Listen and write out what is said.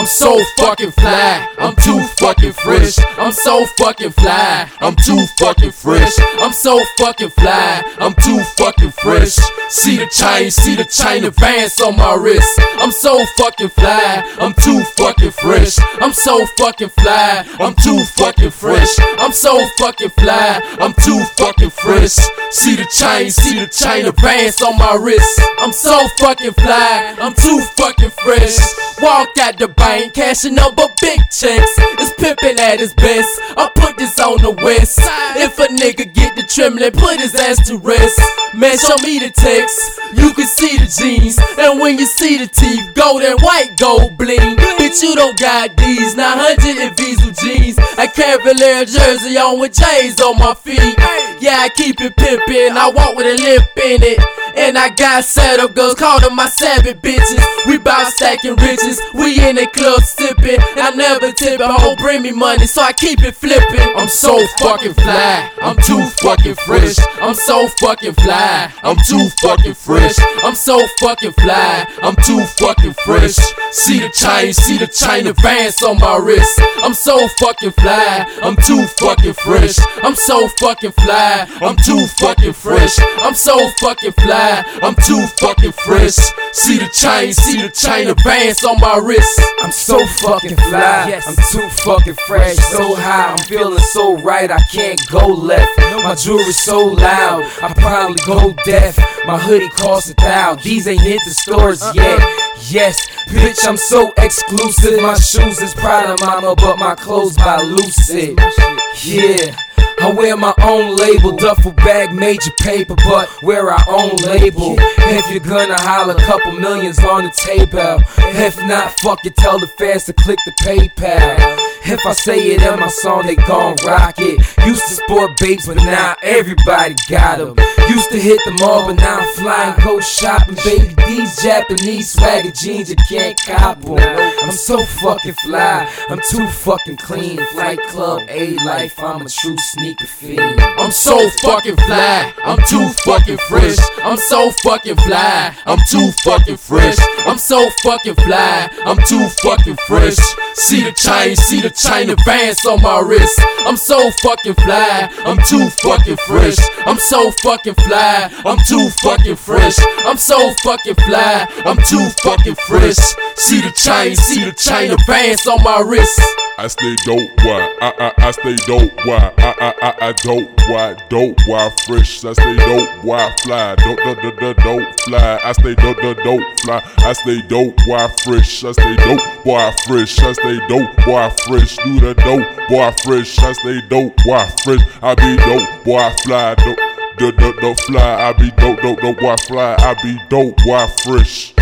I'm so fucking fly. I'm too fucking fresh. I'm so fucking fly. I'm too fucking fresh. I'm so fucking fly. I'm too fucking fresh. See the chain, see the chain advance on my wrist. I'm so fucking fly. I'm too fucking fresh. I'm so fucking fly. I'm too fucking fresh. I'm so fucking fly. I'm too fucking fresh. See the chain, see the chain advance on my wrist. I'm so fucking fly. I'm too fucking fresh. Walk out the bank, cashing up but big checks. It's pimping at his best. I put this on the west. If a nigga get the trembling, put his ass to rest. Man, show me the text. You can see the jeans, and when you see the teeth, gold and white gold bling. Bitch, you don't got these 900 and Visa jeans. A Cavalier jersey on with J's on my feet. Yeah, I keep it pimpin'. I walk with a limp in it. And I got set up girls, call them my savage bitches. We bout stacking riches, we in the club sippin'. I never tip a hoe bring me money, so I keep it flippin'. I'm so fucking fly, I'm too fucking fresh. I'm so fucking fly, I'm too fucking fresh. I'm so fucking fly, I'm too fucking fresh. See the chain, see the chain advance on my wrist. I'm so fucking fly, I'm too fucking fresh. I'm so fucking fly, I'm too fucking fresh. I'm so fucking fly. I'm too fucking fresh. See the chain, see the chain advance on my wrist. I'm so fucking fly. I'm too fucking fresh, so high. I'm feeling so right, I can't go left. My jewelry's so loud, I probably go deaf. My hoodie costs a thousand. These ain't hit the stores uh-uh. yet. Yes, bitch, I'm so exclusive. My shoes is Prada Mama, but my clothes by Lucid. Yeah. I wear my own label, duffel bag, major paper, but wear our own label. If you're gonna holler, couple millions on the table. If not, fuck it, tell the fans to click the PayPal. If I say it in my song, they gon' rock it. Used to sport babes, but now everybody got them. Used to hit the mall, but now I'm flying, go shopping. Baby, these Japanese swagger jeans, you can't cop them. I'm so fucking fly, I'm too fucking clean. Flight Club, A Life, I'm a true sneaker fiend. I'm so fucking fly, I'm too fucking fresh. I'm so fucking fly, I'm too fucking fresh. I'm so fucking fly, I'm too fucking fresh. See the chain, see the chain advance on my wrist. I'm so fucking fly, I'm too fucking fresh. I'm so fucking fly, I'm too fucking fresh. I'm so fucking fly, I'm too fucking fresh. See the chain, see the chain advance on my wrist. I stay dope, why? I, I, I stay dope, why? I, I, I, I dope, why? Dope, why? Fresh, I stay dope, why? Fly, dope, dope, dope, dope, dope, fly. I stay dope, dope, dope, fly. I stay dope, why? Fresh, I stay dope, boy, fresh. I stay dope, boy, fresh. Do the dope, boy, fresh. I stay dope, boy, fresh. I be dope, boy, fly, dope, dope, dope, dope, fly. I be dope, dope, dope, boy, fly. I be dope, boy, fresh.